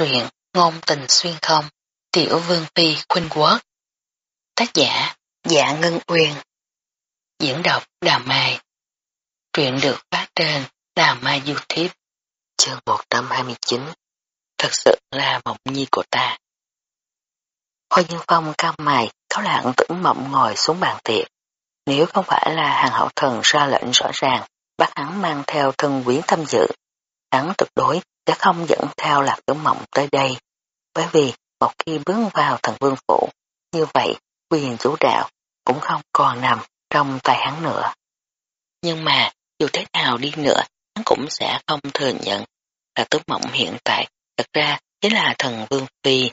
Truyện Ngôn tình xuyên không, Tiểu Vương Phi Khuynh Quốc. Tác giả Dạ Ngân Uyên. Diễn đọc Đà Mai. Truyện được phát trên Đà Mai Youtube. Chương 129 Thật sự là mộng nhi của ta. Hoa Dương Phong cao mày cáo lạng tưởng mộng ngồi xuống bàn tiệc. Nếu không phải là hàng hậu thần ra lệnh rõ ràng bắt hắn mang theo thân quyến thâm dự hắn tuyệt đối sẽ không dẫn theo lạc tử mộng tới đây, bởi vì một khi bước vào thần vương phủ, như vậy quyền chủ đạo cũng không còn nằm trong tay hắn nữa. Nhưng mà, dù thế nào đi nữa, hắn cũng sẽ không thừa nhận là tử mộng hiện tại thật ra chính là thần vương phi.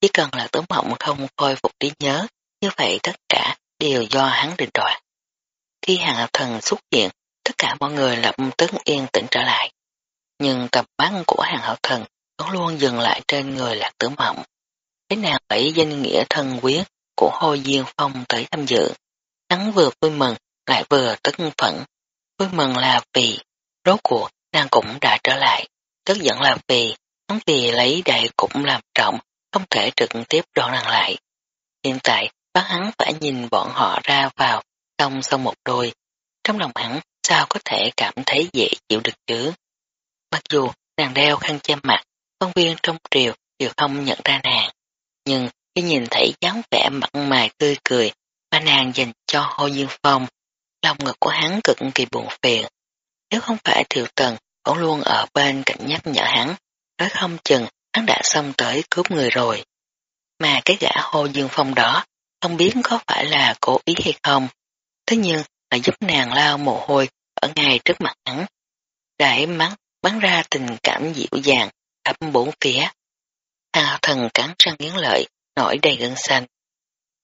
Chỉ cần là tử mộng không khôi phục trí nhớ, như vậy tất cả đều do hắn định đoạt. Khi hàng thần xuất hiện, tất cả mọi người lập tức yên tĩnh trở lại nhưng tầm mắt của hàng hậu thần vẫn luôn dừng lại trên người lạc tử mộng. Thế nào lấy danh nghĩa thân quyết của Hồ Diên Phong tới tham dự. Hắn vừa vui mừng, lại vừa tức phẫn. Vui mừng là vì rốt cuộc nàng cũng đã trở lại. Tức giận là vì hắn vì lấy đại cũng làm trọng, không thể trực tiếp đoạn nàng lại. Hiện tại bác hắn phải nhìn bọn họ ra vào trong sau một đôi. Trong lòng hắn, sao có thể cảm thấy dễ chịu được chứ? Mặc dù nàng đeo khăn che mặt, quan viên trong triều đều không nhận ra nàng. Nhưng khi nhìn thấy dáng vẻ mặn mày tươi cười mà nàng dành cho Hồ Dương Phong, lòng ngực của hắn cực kỳ buồn phiền. Nếu không phải Thiều Tần vẫn luôn ở bên cạnh nhắc nhở hắn, nói không chừng hắn đã xong tới cướp người rồi. Mà cái gã Hồ Dương Phong đó không biết có phải là cố ý hay không. Thế nhưng là giúp nàng lao mồ hôi ở ngay trước mặt hắn. Đại mắng bắn ra tình cảm dịu dàng, ấm bốn phía. Thằng thần cắn răng nghiến lợi, nổi đầy gân xanh.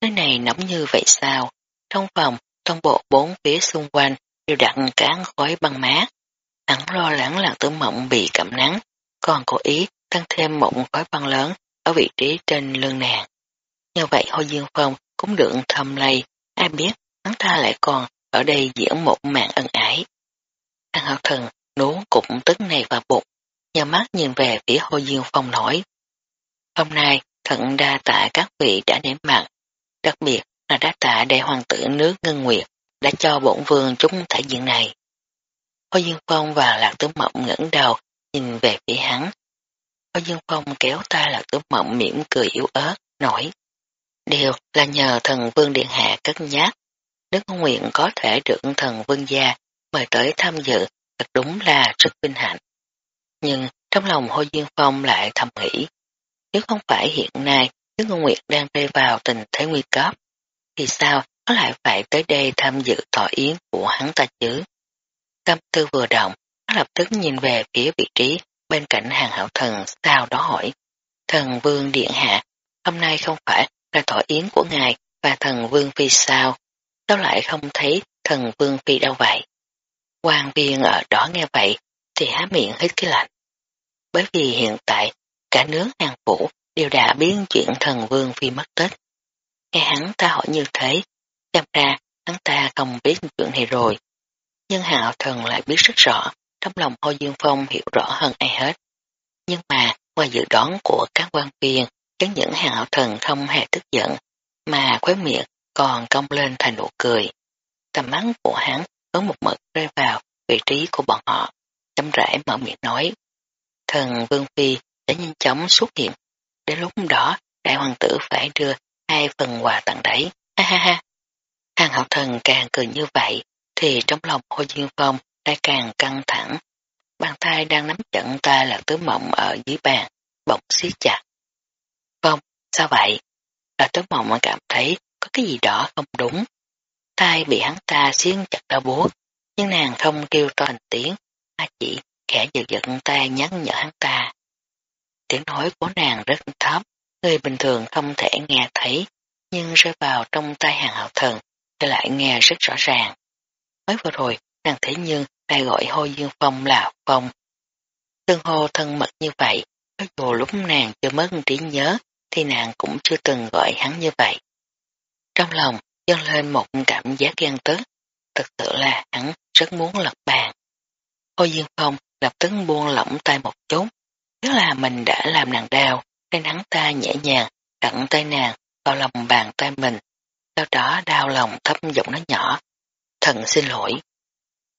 Nơi này nóng như vậy sao? Trong phòng, trong bộ bốn phía xung quanh đều đặt cán khói băng mát. Hắn lo lắng là tử mộng bị cảm nắng, còn cố ý tăng thêm một khói băng lớn ở vị trí trên lưng nàng. Như vậy Hồ Dương Phong cũng được thầm lây, ai biết hắn ta lại còn ở đây diễn một mạng ân ái. Hàng hậu thần nuốt cục tức này vào bụng, nhờ mắt nhìn về phía Hồ Dương Phong nói. Hôm nay, thận đa tạ các vị đã nếm mặt, đặc biệt là đa tạ đại hoàng tử nước Ngân Nguyệt đã cho bổn vương chúng thể diện này. Hồ Dương Phong và Lạc Tử Mộng ngẩng đầu nhìn về phía hắn. Hồ Dương Phong kéo tay Lạc Tử Mộng mỉm cười yếu ớt, nói. Điều là nhờ thần vương điện hạ cất nhắc, Nước Nguyện có thể được thần vương gia mời tới tham dự thật đúng là rất vinh hạnh. Nhưng trong lòng Hồ Duyên Phong lại thầm nghĩ, nếu không phải hiện nay Đức Ngôn Nguyệt đang rơi vào tình thế nguy cấp, thì sao nó lại phải tới đây tham dự tỏ yến của hắn ta chứ? Tâm tư vừa động, nó lập tức nhìn về phía vị trí bên cạnh hàng hảo thần sau đó hỏi, thần vương điện hạ, hôm nay không phải là tỏ yến của ngài và thần vương phi sao, sao lại không thấy thần vương phi đâu vậy? Quan viên ở đó nghe vậy thì há miệng hít cái lạnh. Bởi vì hiện tại cả nước hàng phủ đều đã biến chuyện thần vương phi mất tích. Nghe hắn ta hỏi như thế, xem ra hắn ta không biết chuyện này rồi. Nhưng hạo thần lại biết rất rõ, trong lòng Hồ Dương Phong hiểu rõ hơn ai hết. Nhưng mà ngoài dự đoán của các quan viên, chẳng những hạo thần không hề tức giận, mà khóe miệng còn cong lên thành nụ cười. Tầm mắt của hắn có một mực rơi vào vị trí của bọn họ, chấm rãi mở miệng nói. Thần Vương Phi đã nhanh chóng xuất hiện. Đến lúc đó, đại hoàng tử phải đưa hai phần quà tặng đấy. Ha ha ha. Hàng học thần càng cười như vậy, thì trong lòng Hồ Duyên Phong lại càng căng thẳng. Bàn tay đang nắm chặn ta là tứ mộng ở dưới bàn, bỗng siết chặt. Phong, sao vậy? Là tứ mộng cảm thấy có cái gì đó không đúng tay bị hắn ta xiên chặt đau búa, nhưng nàng không kêu to thành tiếng, mà chỉ khẽ giật giật tay nhắn nhở hắn ta. Tiếng nói của nàng rất thấp, người bình thường không thể nghe thấy, nhưng rơi vào trong tay hàng hậu thần thì lại nghe rất rõ ràng. Mới vừa rồi, nàng thế nhưng lại gọi hô dương phong là phong. Tương hô thân mật như vậy, cho dù lúc nàng chưa mất trí nhớ, thì nàng cũng chưa từng gọi hắn như vậy. Trong lòng, dâng lên một cảm giác ghen tức. Thực sự là hắn rất muốn lật bàn. Hôi Dương Phong lập tức buông lỏng tay một chút. Nếu là mình đã làm nàng đau, nên hắn ta nhẹ nhàng đặt tay nàng vào lòng bàn tay mình, sau đó đau lòng thấp giọng nói nhỏ. Thần xin lỗi.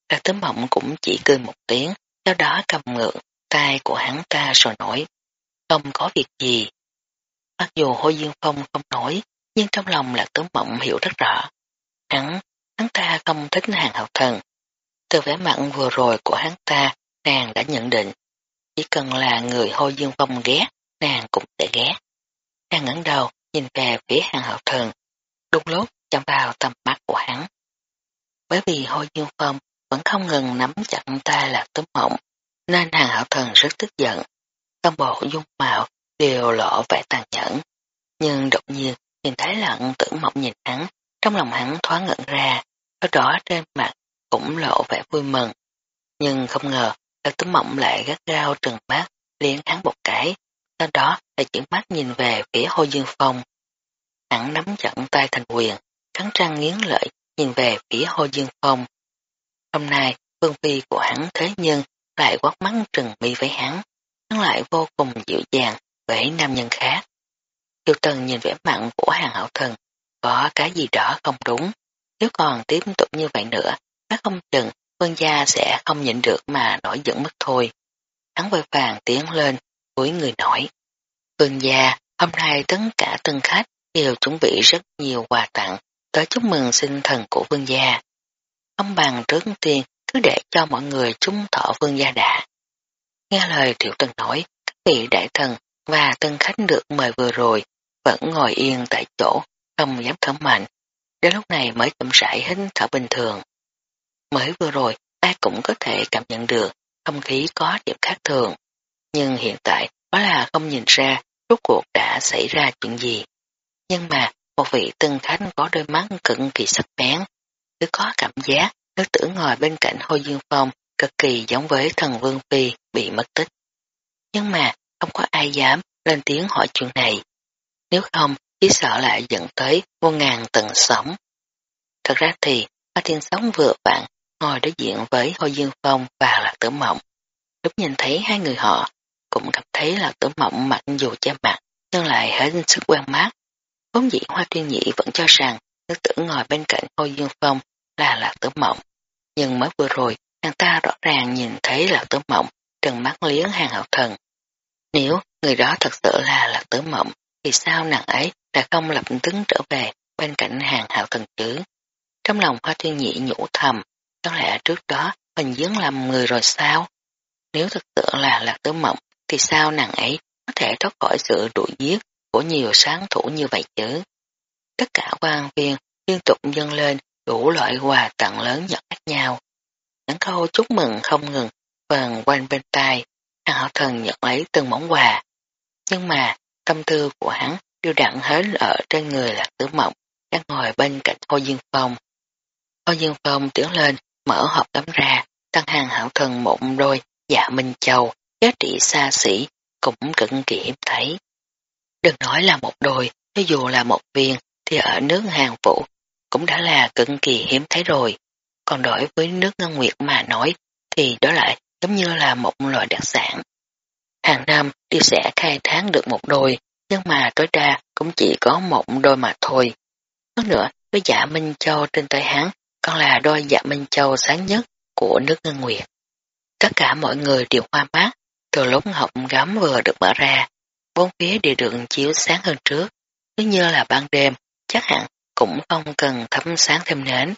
Lạc tấm mộng cũng chỉ cười một tiếng, sau đó cầm ngượng tay của hắn ta rồi nổi, Không có việc gì. Mặc dù hôi dương phong không nói, nhưng trong lòng là tướng mộng hiểu rất rõ. Hắn, hắn ta không thích hàng học thần. Từ vẻ mặn vừa rồi của hắn ta, nàng đã nhận định. Chỉ cần là người hôi dương phong ghét, nàng cũng sẽ ghét. Nàng ngẩng đầu, nhìn về phía hàng học thần. Đúng lúc, chạm vào tầm mắt của hắn. Bởi vì hôi dương phong vẫn không ngừng nắm chặt ta là tấm mộng, nên hàng hậu thần rất tức giận. toàn bộ dung mạo đều lộ vẻ tàn nhẫn. Nhưng đột nhiên nhìn thấy lận tử mộng nhìn hắn, trong lòng hắn thoáng ngẩn ra, ở đó trên mặt cũng lộ vẻ vui mừng. Nhưng không ngờ, lạc tử mộng lại gắt gao trừng mắt, liền hắn một cái, sau đó lại chuyển mắt nhìn về phía Hồ Dương Phong. Hắn nắm chặt tay thành quyền, cắn răng nghiến lợi nhìn về phía Hồ Dương Phong. Hôm nay, phương phi của hắn thế nhưng lại quát mắng trừng mi với hắn, hắn lại vô cùng dịu dàng với nam nhân khác. Tiêu Tần nhìn vẻ mặn của hàng hậu thần, có cái gì đó không đúng. Nếu còn tiếp tục như vậy nữa, các không chừng vương gia sẽ không nhịn được mà nổi giận mất thôi. Hắn vội vàng tiến lên, với người nổi. Vương gia, hôm nay tất cả tân khách đều chuẩn bị rất nhiều quà tặng tới chúc mừng sinh thần của vương gia. ông bằng trước tiên cứ để cho mọi người chúng thọ vương gia đã. Nghe lời Tiểu Tần nói, các vị đại thần và tân khách được mời vừa rồi vẫn ngồi yên tại chỗ, không dám thở mạnh. Đến lúc này mới chậm rãi hít thở bình thường. Mới vừa rồi, ai cũng có thể cảm nhận được không khí có điểm khác thường. Nhưng hiện tại, đó là không nhìn ra rốt cuộc đã xảy ra chuyện gì. Nhưng mà, một vị tân khách có đôi mắt cực kỳ sắc bén, cứ có cảm giác nữ tử ngồi bên cạnh hôi Dương Phong cực kỳ giống với thần Vương Phi bị mất tích. Nhưng mà không có ai dám lên tiếng hỏi chuyện này. Nếu không, chỉ sợ lại dẫn tới vô ngàn tầng sống. Thật ra thì, Hoa Thiên Sống vừa vặn ngồi đối diện với Hồ Dương Phong và Lạc Tử Mộng. Lúc nhìn thấy hai người họ, cũng cảm thấy Lạc Tử Mộng mặc dù che mặt, nhưng lại hết sức quen mắt. Vốn dĩ Hoa Thiên Nhị vẫn cho rằng nữ tử ngồi bên cạnh Hồ Dương Phong là Lạc Tử Mộng. Nhưng mới vừa rồi, nàng ta rõ ràng nhìn thấy Lạc Tử Mộng trần mắt liếng hàng hậu thần. Nếu người đó thật sự là Lạc Tử Mộng, thì sao nàng ấy đã không lập tức trở về bên cạnh hàng hậu thần chứ? Trong lòng Hoa Thiên Nhị nhủ thầm, có lẽ trước đó mình dướng làm người rồi sao? Nếu thực sự là Lạc Tử Mộng, thì sao nàng ấy có thể thoát khỏi sự đuổi giết của nhiều sáng thủ như vậy chứ? Tất cả quan viên liên tục dâng lên đủ loại quà tặng lớn nhỏ khác nhau. Những câu chúc mừng không ngừng vần quanh bên tai, hàng hậu thần nhận lấy từng món quà. Nhưng mà tâm tư của hắn đều đặn hết ở trên người lạc tử mộng đang ngồi bên cạnh Hồ Dương Phong. Hồ Dương Phong tiến lên mở hộp cắm ra tăng hàng hảo thần một đôi dạ minh châu giá trị xa xỉ cũng cực kỳ hiếm thấy. Đừng nói là một đôi, cho dù là một viên thì ở nước Hàn Vũ cũng đã là cực kỳ hiếm thấy rồi. Còn đối với nước Ngân Nguyệt mà nói thì đó lại giống như là một loại đặc sản. Hàng năm đi sẽ khai tháng được một đôi, nhưng mà tối đa cũng chỉ có một đôi mà thôi. Hơn nữa, đôi dạ Minh Châu trên tay hắn còn là đôi dạ Minh Châu sáng nhất của nước Ngân Nguyệt. Tất cả mọi người đều hoa mát, từ lúc họng gắm vừa được mở ra, bốn phía đều được chiếu sáng hơn trước, cứ như là ban đêm, chắc hẳn cũng không cần thấm sáng thêm nến.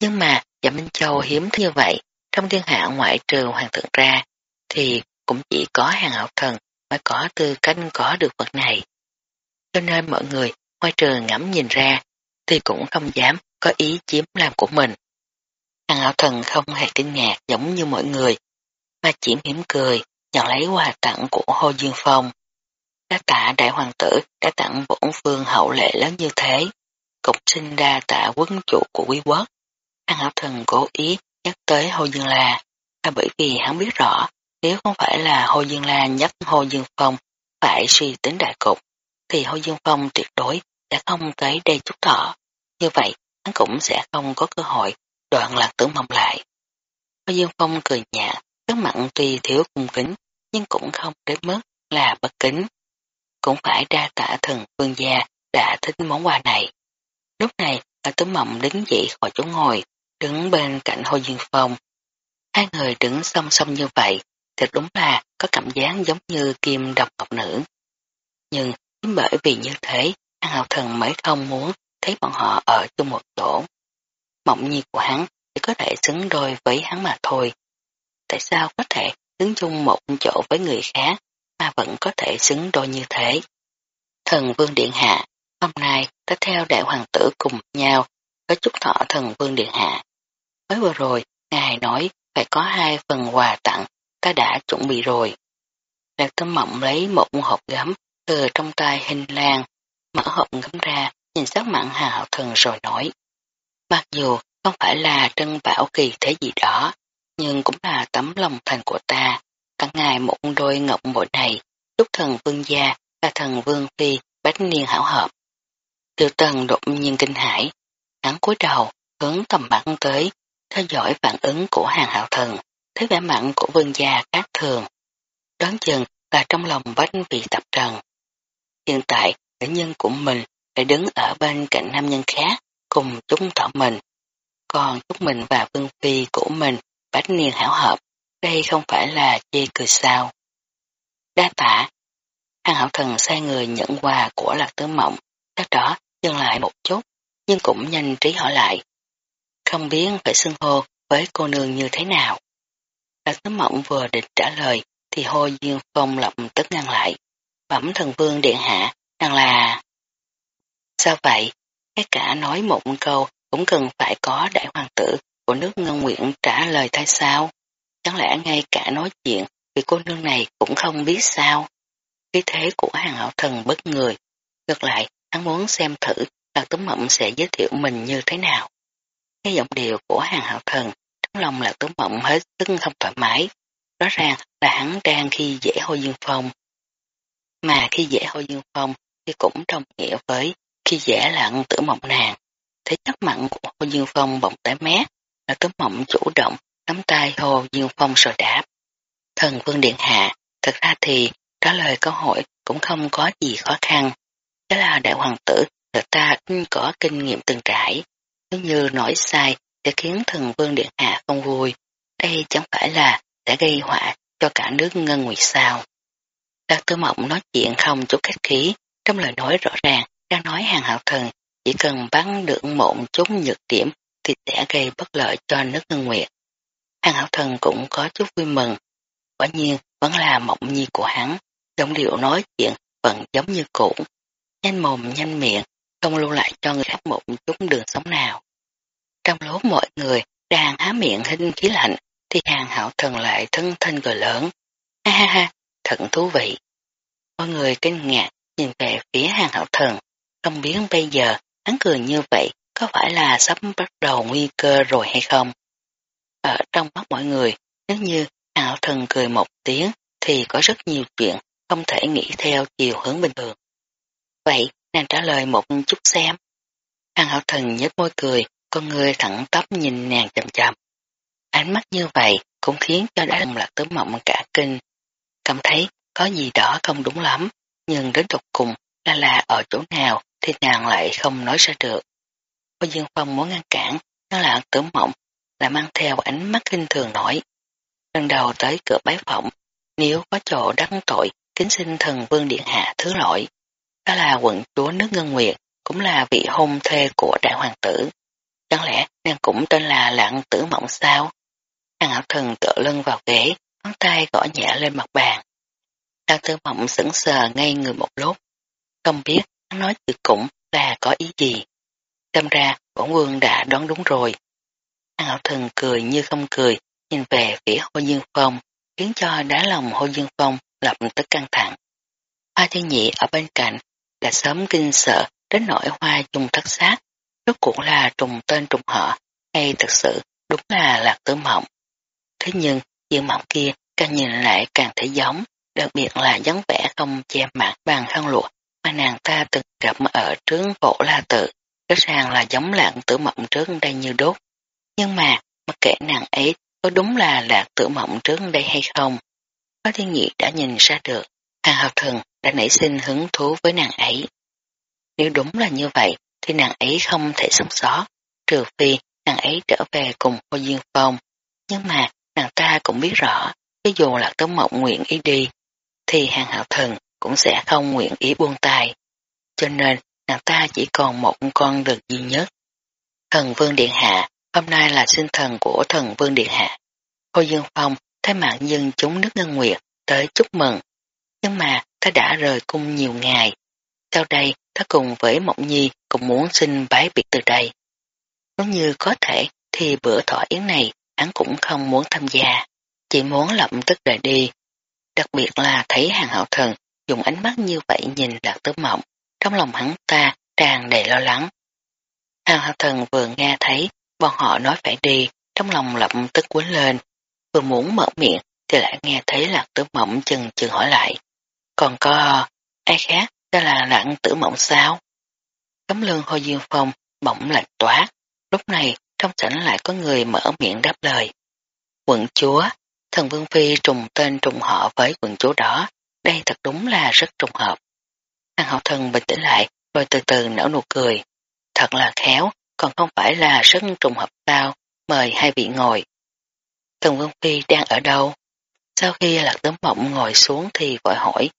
Nhưng mà dạ Minh Châu hiếm như vậy, trong thiên hạ ngoại trừ hoàng thượng ra, thì cũng chỉ có hàng học thần mới có tư cách có được vật này. Cho nên mọi người ngoài trường ngắm nhìn ra, thì cũng không dám có ý chiếm làm của mình. Hàng hậu thần không hề kinh ngạc giống như mọi người, mà chỉ mỉm cười, nhận lấy quà tặng của Hồ Dương Phong. đã tạ đại hoàng tử đã tặng bổn phương hậu lệ lớn như thế cục sinh đa tạ quân chủ của quý quốc. Hàng hảo thần cố ý nhắc tới Hồ Dương là, là bởi vì hắn biết rõ nếu không phải là Hồ Dương La nhắc Hồ Dương Phong phải suy tính đại cục, thì Hồ Dương Phong tuyệt đối sẽ không tới đây chút thọ. Như vậy, hắn cũng sẽ không có cơ hội đoạn lạc tử mong lại. Hồ Dương Phong cười nhạt, các mặn tuy thiếu cung kính, nhưng cũng không đến mức là bất kính. Cũng phải đa tạ thần vương gia đã thích món quà này. Lúc này, là tứ mộng đứng dậy khỏi chỗ ngồi, đứng bên cạnh Hồ Dương Phong. Hai người đứng song song như vậy, thật đúng là có cảm giác giống như kim độc ngọc nữ. Nhưng chính bởi vì như thế, An Hạo Thần mới không muốn thấy bọn họ ở chung một chỗ. Mộng nhi của hắn chỉ có thể xứng đôi với hắn mà thôi. Tại sao có thể đứng chung một chỗ với người khác mà vẫn có thể xứng đôi như thế? Thần Vương Điện Hạ, hôm nay ta theo đại hoàng tử cùng nhau có chúc thọ thần Vương Điện Hạ. Mới vừa rồi, ngài nói phải có hai phần quà tặng, ta đã chuẩn bị rồi. Lạc Tâm Mộng lấy một hộp gấm từ trong tay hình lan, mở hộp gấm ra, nhìn sắc mặn hà hạo thần rồi nói. Mặc dù không phải là trân bảo kỳ thế gì đó, nhưng cũng là tấm lòng thành của ta. Cả ngày một đôi ngọc bội này, chúc thần vương gia và thần vương phi bách niên hảo hợp. Tiêu tần đột nhiên kinh hãi, hắn cúi đầu, hướng tầm bắn tới, theo dõi phản ứng của hàng hạo thần, thấy vẻ mặn của vương gia khác thường. Đoán chừng là trong lòng bách vị tập trần. Hiện tại, nữ nhân của mình lại đứng ở bên cạnh nam nhân khác, cùng chúng thọ mình. Còn chúng mình và vương phi của mình bách niên hảo hợp, đây không phải là chê cười sao. Đa tả, hàng hảo thần sai người nhận quà của lạc tứ mộng, các đó dừng lại một chút, nhưng cũng nhanh trí hỏi lại. Không biết phải xưng hô với cô nương như thế nào. Lạc tấm mộng vừa định trả lời, thì hô duyên phong lập tức ngăn lại. Bẩm thần vương điện hạ, rằng là... Sao vậy? Cái cả nói một câu cũng cần phải có đại hoàng tử của nước Ngân Nguyện trả lời thay sao? Chẳng lẽ ngay cả nói chuyện vì cô nương này cũng không biết sao? Khí thế của hàng hậu thần bất người. Ngược lại, hắn muốn xem thử là tấm mộng sẽ giới thiệu mình như thế nào. Cái giọng điệu của hàng hậu thần, trong lòng là tấm mộng hết sức không thoải mái. Rõ ràng là hắn đang khi dễ hôi dương phong. Mà khi dễ hôi dương phong thì cũng đồng nghĩa với khi dễ lặng tử mộng nàng. Thấy chất mặn của hôi dương phong bỗng tái mét, là tấm mộng chủ động nắm tay Hồ Dương Phong rồi đáp. Thần Vương Điện Hạ, thật ra thì trả lời câu hỏi cũng không có gì khó khăn. Đó là đại hoàng tử, người ta có kinh nghiệm từng trải. Nếu như nói sai sẽ khiến thần Vương Điện Hạ không vui. Đây chẳng phải là sẽ gây họa cho cả nước ngân nguyệt sao. Lạc Tư Mộng nói chuyện không chút khách khí, trong lời nói rõ ràng, đang nói hàng hạo thần chỉ cần bắn được một chút nhược điểm thì sẽ gây bất lợi cho nước ngân nguyệt. Hàng hạo thần cũng có chút vui mừng. Quả nhiên vẫn là mộng nhi của hắn, giọng điệu nói chuyện vẫn giống như cũ. Nhanh mồm nhanh miệng, không lưu lại cho người khác một chút đường sống nào. Trong lúc mọi người đang há miệng hình khí lạnh, thì hàng hảo thần lại thân thân cười lớn. Ha ha ha, thật thú vị. Mọi người kinh ngạc nhìn về phía hàng hảo thần, không biết bây giờ hắn cười như vậy có phải là sắp bắt đầu nguy cơ rồi hay không? Ở trong mắt mọi người, nếu như ảo thần cười một tiếng thì có rất nhiều chuyện không thể nghĩ theo chiều hướng bình thường. Vậy, nàng trả lời một chút xem. Hàng hảo thần nhếch môi cười, con người thẳng tắp nhìn nàng chầm chầm. Ánh mắt như vậy cũng khiến cho đã đồng lạc tứ mộng cả kinh. Cảm thấy có gì đó không đúng lắm, nhưng đến tục cùng là là ở chỗ nào thì nàng lại không nói ra được. Cô Dương Phong muốn ngăn cản, nó là tử mộng, là mang theo ánh mắt kinh thường nổi. Lần đầu tới cửa bái phỏng, nếu có chỗ đắc tội, kính xin thần vương điện hạ thứ lỗi. Đó là quận chúa nước Ngân Nguyệt, cũng là vị hôn thê của đại hoàng tử. Chẳng lẽ nàng cũng tên là lạng tử mộng sao? Hàng ảo thần tựa lưng vào ghế, ngón tay gõ nhẹ lên mặt bàn. Lạng tử mộng sững sờ ngay người một lúc. Không biết hắn nói chữ cũng là có ý gì. Xem ra, bổn quân đã đoán đúng rồi. Hàng hạo thần cười như không cười, nhìn về phía hô Dương Phong, khiến cho đá lòng hô Dương Phong lập tức căng thẳng. Hoa thiên nhị ở bên cạnh, đã sớm kinh sợ đến nỗi hoa trùng thất xác, rốt cuộc là trùng tên trùng họ, hay thực sự đúng là lạc tử mộng. Thế nhưng, diện mộng kia càng nhìn lại càng thấy giống, đặc biệt là dáng vẻ không che mặt bằng khăn lụa mà nàng ta từng gặp ở trướng phổ la tự rất ràng là giống lạc tử mộng trước đây như đốt. Nhưng mà, mặc kệ nàng ấy có đúng là lạc tử mộng trước đây hay không, có Thiên Nhị đã nhìn ra được, Hàng học Thần đã nảy sinh hứng thú với nàng ấy. Nếu đúng là như vậy, thì nàng ấy không thể sống sót, trừ phi nàng ấy trở về cùng Hồ Duyên Phong. Nhưng mà nàng ta cũng biết rõ, cho dù là tấm mộng nguyện ý đi, thì Hàng Hạo Thần cũng sẽ không nguyện ý buông tay. Cho nên nàng ta chỉ còn một con đường duy nhất. Thần Vương Điện Hạ, hôm nay là sinh thần của thần Vương Điện Hạ. Hồ Dương Phong thay mạng dân chúng nước Ngân Nguyệt tới chúc mừng. Nhưng mà ta đã rời cung nhiều ngày. Sau đây ta cùng với Mộng Nhi cũng muốn xin bái biệt từ đây. Nếu như có thể thì bữa thọ yến này hắn cũng không muốn tham gia, chỉ muốn lập tức rời đi. Đặc biệt là thấy hàng hậu thần dùng ánh mắt như vậy nhìn lạc tứ mộng, trong lòng hắn ta tràn đầy lo lắng. Hàng hậu thần vừa nghe thấy bọn họ nói phải đi, trong lòng lập tức quấn lên, vừa muốn mở miệng thì lại nghe thấy lạc tử mộng chừng chừng hỏi lại. Còn có ai khác đó là lạc tử mộng sao? Cấm lưng hôi dương phong bỗng lạnh toát. Lúc này trong sảnh lại có người mở miệng đáp lời. Quận chúa, thần Vương Phi trùng tên trùng họ với quận chúa đó, đây thật đúng là rất trùng hợp. Hàng hậu thần bình tĩnh lại rồi từ từ nở nụ cười. Thật là khéo, còn không phải là rất trùng hợp sao, mời hai vị ngồi. Thần Vương Phi đang ở đâu? Sau khi lạc tấm mộng ngồi xuống thì vội hỏi.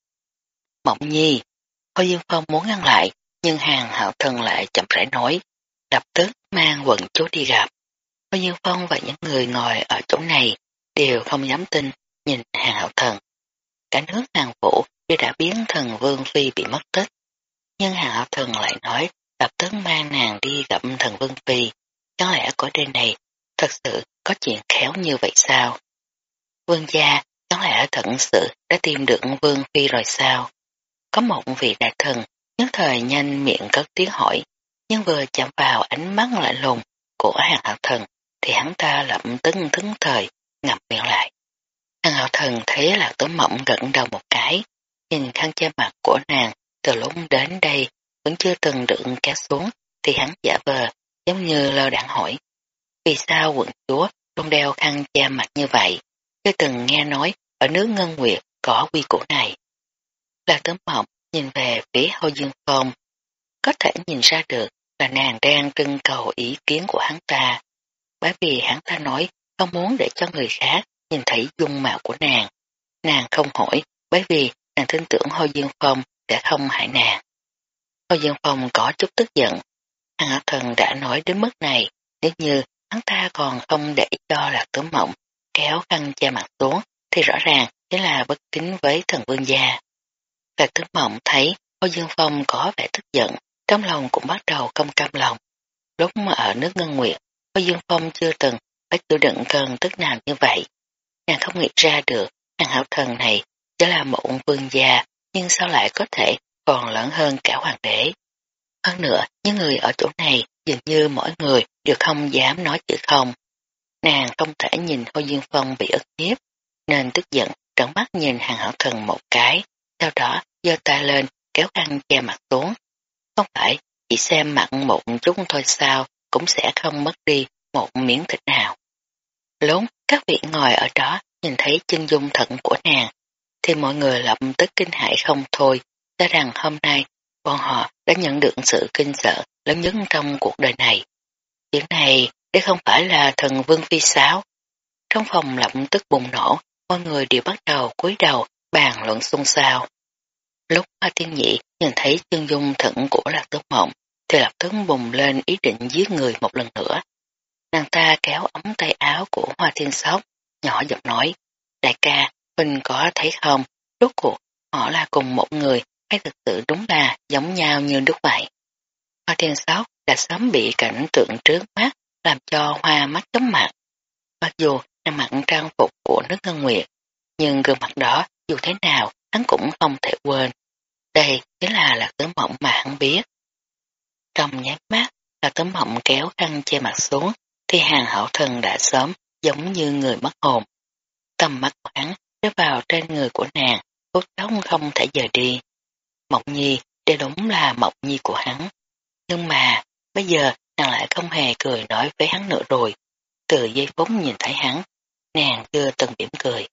Mộng nhi, Hồ Dương Phong muốn ngăn lại, nhưng hàng hạo thần lại chậm rãi nói, lập tức mang quần chúa đi gặp. Bao nhiêu Phong và những người ngồi ở chỗ này đều không dám tin nhìn hàng hạo thần. Cả nước hàng vũ đều đã biến thần Vương Phi bị mất tích. Nhưng hàng hạo thần lại nói lập tức mang nàng đi gặp thần Vương Phi. Chẳng lẽ có đêm này thật sự có chuyện khéo như vậy sao? Vương gia chẳng lẽ thật sự đã tìm được Vương Phi rồi sao? Có một vị đại thần nhất thời nhanh miệng cất tiếng hỏi, nhưng vừa chạm vào ánh mắt lạnh lùng của hàng hạo thần thì hắn ta lập tức thứng thời ngập miệng lại. Hàng hạo thần thấy là tối mộng gật đầu một cái, nhìn khăn che mặt của nàng từ lúc đến đây vẫn chưa từng được kéo xuống thì hắn giả vờ giống như lơ đảng hỏi. Vì sao quận chúa luôn đeo khăn che mặt như vậy? Chưa từng nghe nói ở nước Ngân Nguyệt có quy củ này. Là tấm mộng nhìn về phía Hồ Dương Phong. Có thể nhìn ra được là nàng đang trưng cầu ý kiến của hắn ta. Bởi vì hắn ta nói không muốn để cho người khác nhìn thấy dung mạo của nàng. Nàng không hỏi bởi vì nàng tin tưởng Hồ Dương Phong sẽ không hại nàng. Hồ Dương Phong có chút tức giận. Hàng thần đã nói đến mức này, nếu như hắn ta còn không để cho là tướng mộng kéo khăn che mặt xuống thì rõ ràng chính là bất kính với thần vương gia. Lạc tử mộng thấy Âu Dương Phong có vẻ tức giận, trong lòng cũng bắt đầu không cam lòng. Lúc mà ở nước Ngân Nguyệt, Âu Dương Phong chưa từng phải chịu đựng cơn tức nào như vậy. Nàng không nghĩ ra được, nàng hảo thần này chỉ là một vương gia, nhưng sao lại có thể còn lớn hơn cả hoàng đế. Hơn nữa, những người ở chỗ này dường như mỗi người đều không dám nói chữ không. Nàng không thể nhìn Âu Dương Phong bị ức hiếp, nên tức giận trợn mắt nhìn hàng hảo thần một cái, sau đó giơ tay lên kéo khăn che mặt xuống. Không phải chỉ xem mặt một chút thôi sao cũng sẽ không mất đi một miếng thịt nào. Lốn, các vị ngồi ở đó nhìn thấy chân dung thận của nàng, thì mọi người lập tức kinh hãi không thôi, cho rằng hôm nay bọn họ đã nhận được sự kinh sợ lớn nhất trong cuộc đời này. Chuyện này đây không phải là thần vương phi sáo. Trong phòng lập tức bùng nổ, mọi người đều bắt đầu cúi đầu bàn luận xung xao. Lúc Hoa Tiên Nhị nhìn thấy chân dung thận của Lạc Tố Mộng thì lập tức bùng lên ý định giết người một lần nữa. Nàng ta kéo ống tay áo của Hoa Thiên Sóc, nhỏ giọng nói, đại ca, Huynh có thấy không, rốt cuộc họ là cùng một người hay thực sự đúng là giống nhau như đúc vậy. Hoa Thiên Sóc đã sớm bị cảnh tượng trước mắt làm cho hoa mắt chấm mặt. Mặc dù nàng mặn trang phục của nước ngân nguyệt, nhưng gương mặt đó dù thế nào hắn cũng không thể quên. Đây chính là là tấm mộng mà hắn biết. Trong nháy mắt, là tấm mộng kéo khăn che mặt xuống, thì hàng hậu thần đã sớm giống như người mất hồn. Tầm mắt của hắn rơi vào trên người của nàng, cốt chốc không thể giờ đi. Mộng nhi, đây đúng là mộng nhi của hắn. Nhưng mà, bây giờ nàng lại không hề cười nói với hắn nữa rồi. Từ giây phút nhìn thấy hắn, nàng chưa từng điểm cười.